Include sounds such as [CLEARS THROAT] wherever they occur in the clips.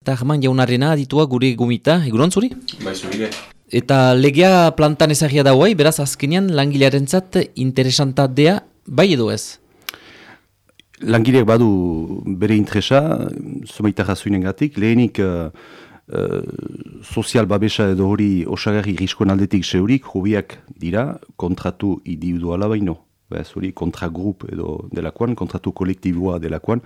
Eta jaman jaunarena aditua gure gumita, egunon zuri? Bai, zurire. Eta legea plantan ezagia da guai, beraz azkenean langilearen zat interesanta dea, bai edo ez? Langileak badu bere interesa, zomaita jazuinen gatik, lehenik uh, uh, sozial babesa edo hori osagarri riskoen aldetik zeurik, hobiak dira kontratu individuala baino. Bez, hori kontragrup edo delakoan, kontratu kolektiboa delakoan,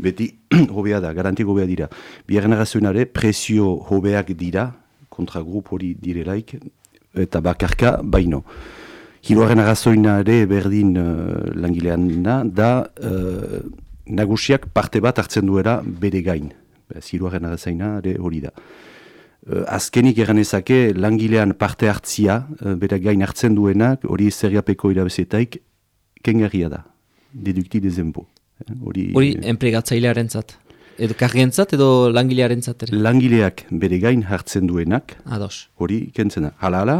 beti [CLEARS THROAT] hobea da, garanti hobea dira. Biaren arrazoinare, presio hobeak dira, kontragrup hori direlaik, eta bakarka baino. Hiruaren arrazoinare berdin uh, langilean da, uh, nagusiak parte bat hartzen duera bere gain. Bez, hiruaren arrazoinare hori da. Uh, azkenik eranezake langilean parte hartzia, bere gain hartzen duenak, hori zerriapeko irabezetaik, kengarria da, dedukti dezempo. Hori, hori enplegatzailearen zat? Edo kargentzat edo langilearen zat ere? Langileak bere gain hartzen duenak, Ados. hori kentzen da. Hala, hala,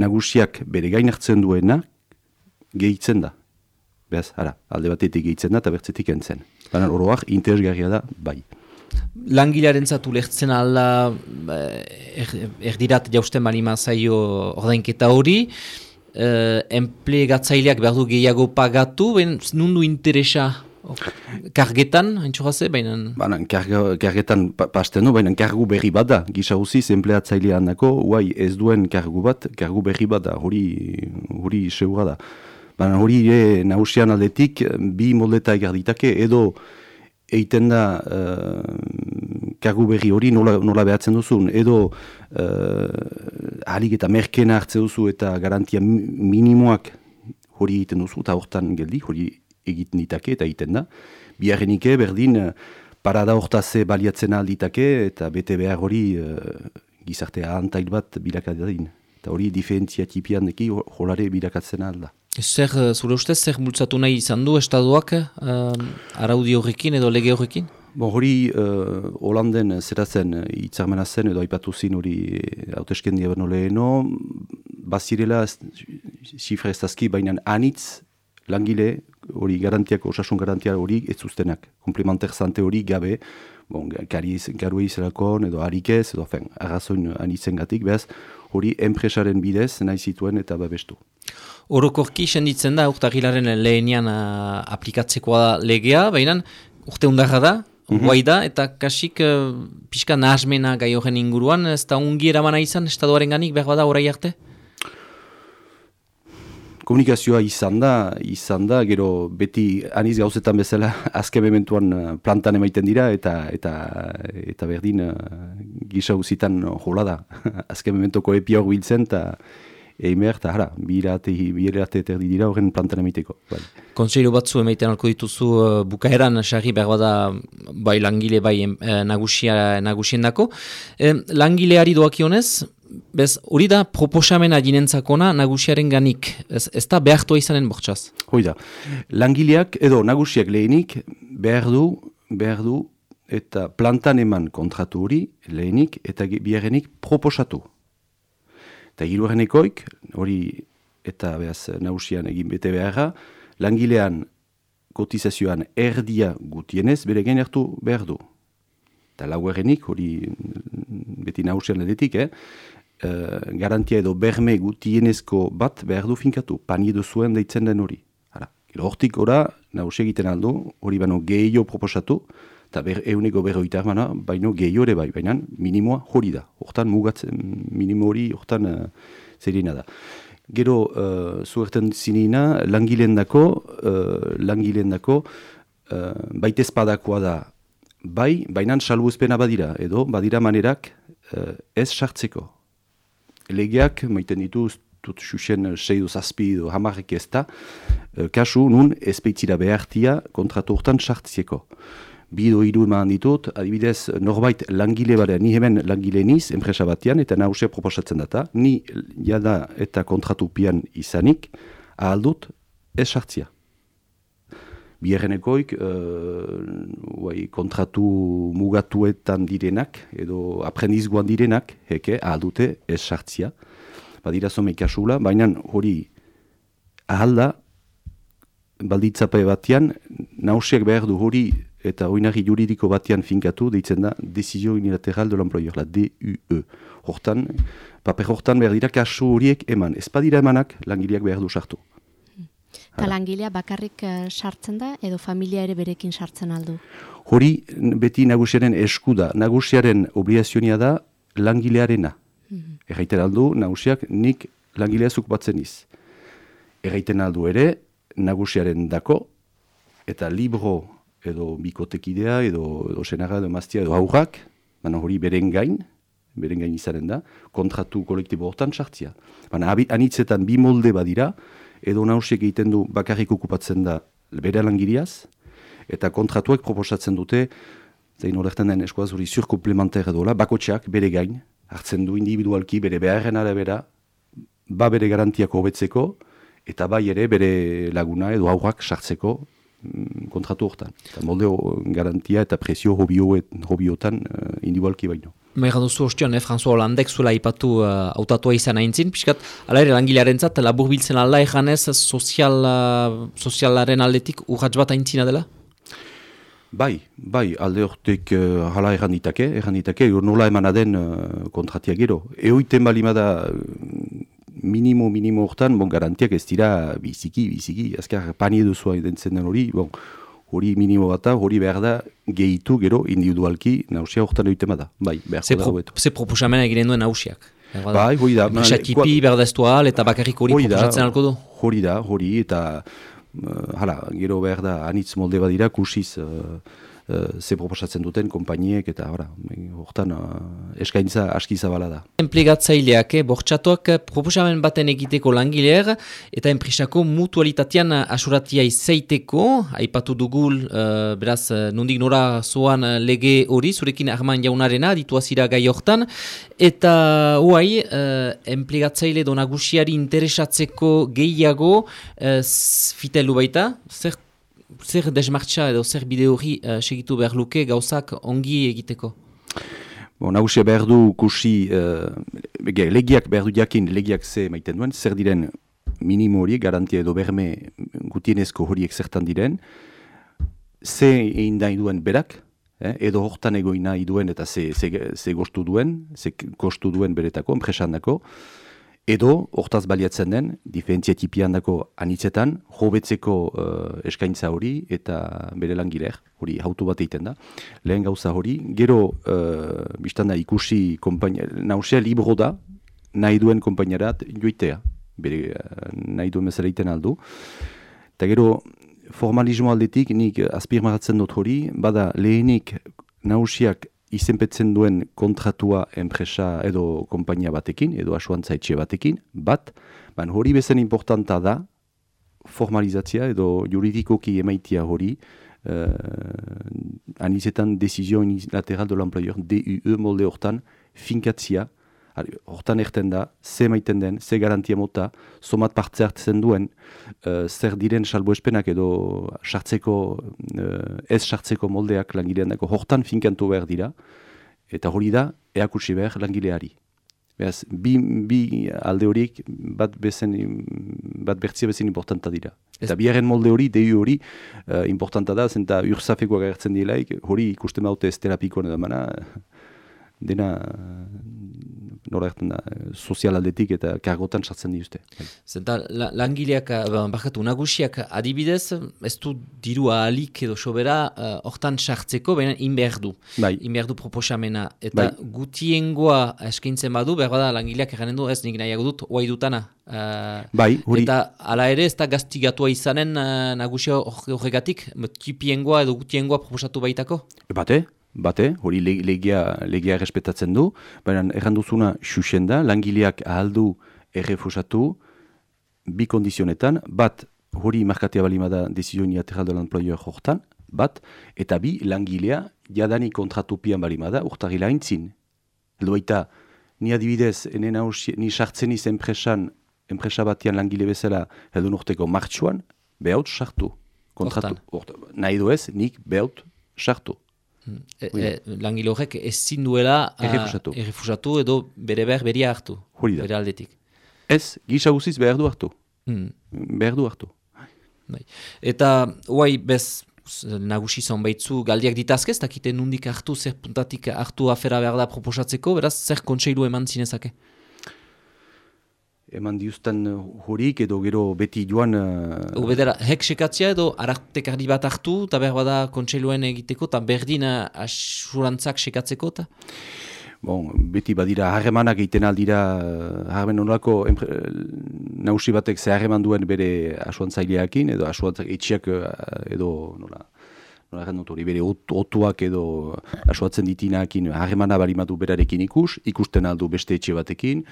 nagusiak bere gain hartzen duenak, gehitzen da. Beaz, hala, alde batetik gehitzen da eta bertzetik entzen. Baina oroak interesgarria da, bai. Langilearen zatu lehtzen ala er, erdirat jausten manima zaio ordainketa hori, uh, enplegatzaileak behar du gehiago pagatu, ben nundu interesa? Kargetan, haintxo baina... Baina, kargetan pa, pasten du, baina kargu berri bat da, gisa huziz enplegatzailean dako, guai ez duen kargu bat, kargu berri bat da, hori, hori segura da. Baina hori e, nausian aldetik, bi moldeta egarditake, edo eiten da uh, kargu berri hori nola, nola behatzen duzun, edo uh, harik eta merkena hartze duzu eta garantia minimoak hori egiten duzu, eta hortan geldi, hori egiten ditake eta egiten da. Biarrenike berdin parada hortaze baliatzen alditake eta bete behar hori uh, gizartea antail bat bilakadadin. Eta hori diferentziatipian deki holare bilakatzen alda. Zer, eh, zure ustez, zer bultzatu nahi izan du estaduak uh, araudi horrekin edo lege horrekin? Bon, hori uh, Holanden zeratzen hitzarmena zen edo aipatu zin hori hautesken diaberno leheno, bazirela zifra ez dazki, baina anitz langile hori garantiak, osasun garantia hori ez zuztenak. Komplementer zante hori gabe, bon, gari garu izalakon edo harikez, edo fen, arrazoin anitzen gatik, behaz, hori enpresaren bidez nahi zituen eta babestu. Orokorki senditzen da, urtagilaren lehenian uh, aplikatzekoa da legea, baina urte undarra da, mm guai da, eta kasik uh, pixka nahazmena gai horren inguruan, ez da ungi eramana izan, estaduaren ganik, behar bada, orai arte? Komunikazioa izan da, izan da, gero beti aniz gauzetan bezala [LAUGHS] azke mementuan plantan emaiten dira, eta eta eta berdin uh, gisa guzitan jola da. [LAUGHS] azke mementuko epiok biltzen, eta Eimer, eta hara, birate, birate eterdi dira horren plantan emiteko. Bai. Konseilo batzu emaiten alko dituzu uh, bukaeran, sarri behar bada bai langile bai eh, nagusia, nagusien dako. Eh, langileari doakionez, bez, hori da proposamena jinentzakona nagusiaren ganik, ez, ez da behartua izanen bortxaz? Hoi da, langileak edo nagusiak lehenik behar du, behar du, eta plantan eman kontratu hori lehenik eta biarenik proposatu. Eta hiruarenekoik, hori eta behaz nausian egin bete beharra, langilean kotizazioan erdia gutienez, bere gain hartu behar du. Eta lauerenik, hori beti nausian edetik, eh? Uh, garantia edo berme gutienezko bat behar du finkatu, pani edo zuen deitzen den hori. Hortik ora, nausia egiten aldo, hori bano gehiago proposatu, eta ber, euneko berroita mana, baino gehiore bai, baina minimoa hori da. Hortan mugatzen, minimo hori hortan uh, zerina da. Gero, uh, zuerten zinina, langileen dako, uh, langileen dako, uh, baitez padakoa da, bai, baina salbu badira, edo badira manerak uh, ez sartzeko. Legeak, maiten ditu, dut xuxen seidu zazpi edo hamarek ez da, uh, kasu nun ezpeitzira behartia kontratu hortan sartzieko bido hiru eman ditut, adibidez, norbait langile bada, ni hemen langile niz, enpresa batean, eta nahuse proposatzen data, ni jada eta kontratu pian izanik, ahaldut, ez sartzia. Biarrenekoik, uh, kontratu mugatuetan direnak, edo aprendizguan direnak, heke, ahaldute, ez sartzia. Badira zome ikasula, baina hori ahalda, balditzape batean, nausiak behar du hori eta oinari juridiko batean finkatu, deitzen da, Desizio Unilateral de l'Employeur, la DUE. Hortan, paper hortan behar dira kasu horiek eman. Ez badira emanak, langileak behar du sartu. Eta langilea bakarrik eh, sartzen da, edo familia ere berekin sartzen aldu? Hori beti nagusiaren eskuda. Nagusiaren obligazionia da langilearena. Mm -hmm. aldu, nagusiak nik langilea zuk batzen iz. Erraiten aldu ere, nagusiaren dako, eta libro edo bikotekidea, edo, edo senaga, edo maztia, edo aurrak, baina hori beren gain, beren gain izaren da, kontratu kolektibo hortan sartzia. Baina anitzetan bi molde badira, edo nausiek egiten du bakarrik okupatzen da bere langiriaz, eta kontratuak proposatzen dute, zein horretan den eskoaz hori surkomplementer edo la, bakotxeak bere gain, hartzen du individualki bere beharren arabera, ba bere garantiak hobetzeko, eta bai ere bere laguna edo aurrak sartzeko kontratu hortan. Eta molde garantia eta presio hobiotan uh, individualki baino. Mera duzu ostion, eh, François Hollandek zuela ipatu uh, autatua izan aintzin, pixkat, ala ere langilearen zat, labur biltzen alda eganez sozial, uh, sozialaren aldetik urratz bat aintzina dela? Bai, bai, alde hortek uh, hala erran ditake, erran ditake, nola eman aden uh, kontratia gero. Eoiten balimada minimo, minimo hortan, bon, garantiak ez dira biziki, biziki, azkar pani eduzua identzen den hori, bon, hori minimo bat hori behar da gehitu gero individualki nausia horretan egiten bada. Bai, behar da hobetu. Ze proposamena egiten duen nausiak? Bai, hori da. Enpresatipi behar da eta bakarrik hori proposatzen alko du? Hori da, hori, eta uh, hala, gero behar da anitz molde badira kusiz uh, ze proposatzen duten konpainiek eta hortan uh, eskaintza aski zabala da. Enplegatzaileak, eh, bortxatuak eh, proposamen baten egiteko langileer eta enpresako mutualitatean asuratia izaiteko, aipatu dugul, uh, beraz, nondik nora zoan lege hori, zurekin arman jaunarena, dituazira gai hortan, eta huai, uh, enplegatzaile donagusiari interesatzeko gehiago uh, fitelu baita, zer zer desmartza edo zer bide hori uh, segitu behar luke gauzak ongi egiteko? Bon, Nagusia behar du kusi, uh, legiak behar du jakin legiak ze maiten duen, zer diren minimo hori, garantia edo berme gutienezko horiek zertan diren, ze egin da duen berak, eh, edo hortan egoin nahi duen eta ze, ze, ze gostu duen, ze kostu duen beretako, enpresan dako, edo hortaz baliatzen den, diferentzia tipian dako anitzetan, jobetzeko uh, eskaintza hori eta bere langileak, hori hautu bat egiten da. Lehen gauza hori, gero uh, biztanda ikusi nausea libro da, nahi duen kompainarat joitea, bere uh, nahi duen bezala egiten aldu. Eta gero formalismo aldetik nik azpirmaratzen dut hori, bada lehenik nausiak izenpetzen duen kontratua enpresa edo konpainia batekin, edo asuantza etxe batekin, bat, ban hori bezen importanta da, formalizatzia edo juridikoki emaitia hori, uh, anizetan desizio lateral de l'employeur, DUE molde hortan, finkatzia, hortan erten da, ze maiten den, ze garantia mota, somat partze hartzen duen, uh, zer diren salbo espenak edo sartzeko, uh, ez sartzeko moldeak langilean dako, hortan finkantu behar dira, eta hori da, eakutsi behar langileari. Beaz, bi, bi alde horiek bat, bezen, bat bertzia bezen importanta dira. Eta biaren molde hori, dehu hori, uh, importanta da, zenta urzafekoa gertzen dielaik, hori ikusten baute ez terapikoan edo mana, dena nora da, sozial aldetik eta kargotan sartzen dituzte. Zenta, la, langileak, ba, bakatu, nagusiak adibidez, ez du diru ahalik edo sobera, uh, hortan sartzeko, baina inber du. Bai. Inber du proposamena. Eta bai. gutiengoa eskaintzen badu, behar bada langileak eganen du, ez nik nahiago dut, oai dutana. Uh, bai, hori. Eta ala ere ez da gaztigatua izanen uh, nagusia horregatik, tipiengoa edo gutiengoa proposatu baitako? Bate, bate, hori legia, legia respetatzen du, baina erranduzuna xuxen da, langileak ahaldu errefusatu bi kondizionetan, bat hori markatea balimada desizio niateral de l'employeur hortan, bat, eta bi langilea jadani kontratu pian balimada urtari laintzin. Eldo baita, ni adibidez, enen ni sartzen iz enpresan, enpresa batian langile bezala heldu norteko martxuan, behaut sartu. Kontratu, nahi duez, nik behaut sartu. E, e, langile horrek ezin duela errefusatu edo bere behar beria hartu, bere aldetik. Ez, gisa guziz behar du hartu. Hmm. Behar du hartu. Bai. Eta, huai, bez, nagusi zonbaitzu galdiak ditazke, ez dakite nundik hartu, zer puntatik hartu afera behar da proposatzeko, beraz, zer kontseilu eman zinezake? Eman diuzten horik edo gero beti joan... Uh... Ubedera, hek sekatzia edo arartekarri bat hartu, eta behar bada kontseiluen egiteko, eta berdin asurantzak sekatzeko, eta? Bon, beti badira harremanak egiten aldira, harreman onolako nausi batek ze harreman duen bere asuantzaileakin, edo asuantzak etxiak edo nola, nola erran dut hori, bere otuak edo asuatzen ditinakin harremana barimatu berarekin ikus, ikusten aldu beste etxe batekin,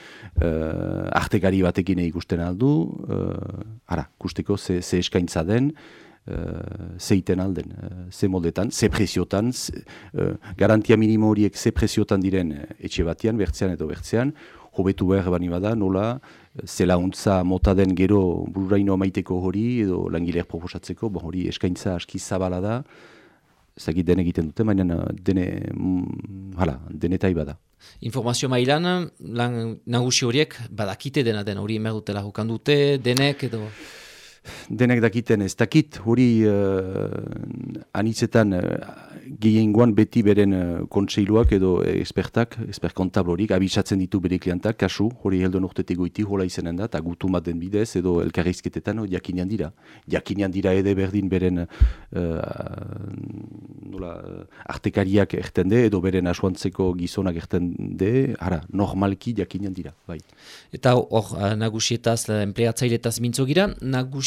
uh, artekari batekin ikusten aldu, uh, ara, kusteko ze, ze eskaintza den, uh, ze iten alden, uh, ze modetan, ze preziotan, garantia minimo horiek ze preziotan diren etxe batean, bertzean edo bertzean, hobetu behar bani bada, nola, zela untza mota den gero bururaino maiteko hori, edo langileak proposatzeko, bon, hori eskaintza aski zabala da, zagit den egiten dute, baina dene, mm, hala, denetai bada. Informazio mailan, lan nagusi horiek, badakite dena den, hori emer dutela dute, denek edo... Denek dakiten ez dakit, hori uh, anitzetan uh, gehiengoan beti beren uh, kontseiluak edo espertak, esper kontablorik, abisatzen ditu bere klientak, kasu, hori heldo nortete goiti, hola izanen da, eta gutu den bidez, edo elkarrizketetan, no, jakinean dira. Jakinean dira ede berdin beren uh, nola, artekariak ertende, edo beren asuantzeko gizonak ertende, ara, normalki jakinean dira, bai. Eta hor, nagusietaz, empleatzailetaz mintzo gira,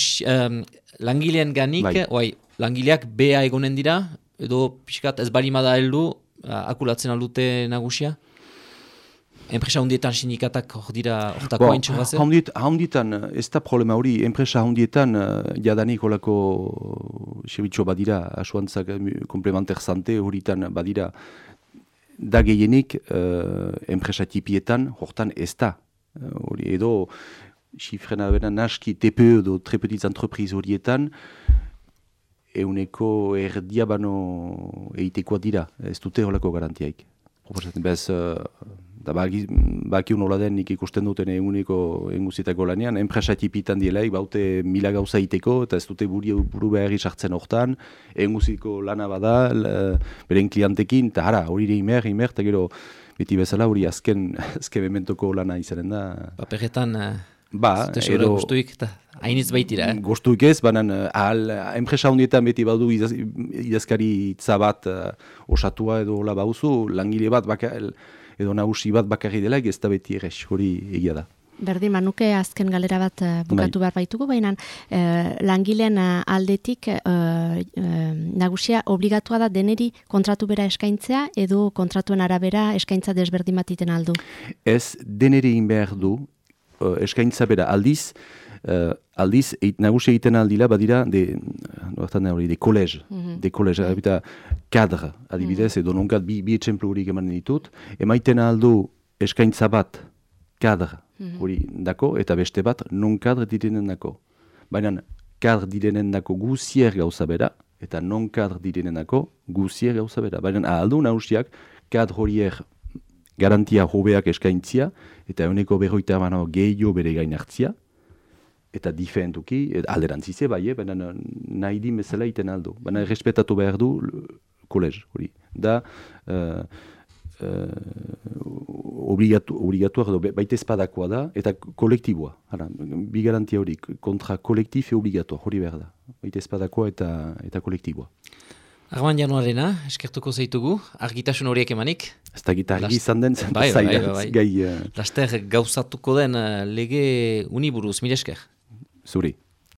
nagus, um, langilean ganik, bai. oai, langileak bea egonen dira, edo pixkat ez balimada heldu akulatzen aldute nagusia? Enpresa hundietan sindikatak hor dira hortako bon, haintxo gazen? Haundietan, ez da problema hori, enpresa hundietan uh, jadanik holako sebitxo badira, asuantzak komplementer zante horitan badira, da gehienik uh, enpresa tipietan hortan ez da. Hori edo, xifrena bena naski TPE edo trepetiz entrepriz horietan, euneko erdia bano egitekoa dira, ez dute holako garantiaik. Bez, uh, da baki, unola den nik ikusten duten eguneko enguzitako lanean, enpresa tipitan dielaik, baute mila gauza egiteko, eta ez dute buru, buru behar sartzen hortan, enguziko lana bada, beren kliantekin, eta hara, hori ere imer, imer, eta gero, beti bezala hori azken, [LAUGHS] azken mementoko lana izanen da. Paperetan... Uh... Ba, edo... Gustuik eta hainiz baitira, eh? Gustuik ez, banan, eh, ahal, enpresa hundietan beti badu idaz, idazkari bat uh, osatua edo hola bauzu, langile bat baka, edo nagusi bat bakarri dela, ez da beti ere, hori egia da. Berdin, manuke azken galera bat uh, bukatu bai. behar baitugu, baina uh, langileen aldetik uh, nagusia obligatua da deneri kontratu bera eskaintzea edo kontratuen arabera eskaintza desberdin batiten aldu? Ez, deneri inbehar du, eskaintza bera aldiz, uh, aldiz eit, nagusi egiten aldila badira de, no, hori, de kolez, mm -hmm. de kolez, mm kadr, adibidez, mm -hmm. edo nonkat bi, bi etxemplu horiek emanen ditut, emaiten aldu eskaintza bat kadr mhm. hori dako, eta beste bat non kadr direnen dako. Baina kadr direnen dako guzier gauza bera, eta non kadr direnen dako guzier gauza bera. Baina aldu nagusiak kadr horiek garantia hobeak eskaintzia, eta euneko berroita emano gehiago bere gain hartzia, eta difentuki, alderantzize bai, eh, baina nahi di mesela iten aldo. Baina respetatu behar du kolez, hori. Da, uh, uh, obligatu, obligatuak edo baita espadakoa da, eta kolektiboa. Hala, bi garantia hori, kontra kolektif e obligatuak, hori behar da. Baita espadakoa eta, eta kolektiboa. Arman januarena, eskertuko zaitugu, argitasun horiek emanik. Ez da gita argi izan den, bai, bai, bai, bai. gai... Uh... Laster gauzatuko den uh, lege uniburuz, mire esker. Zuri.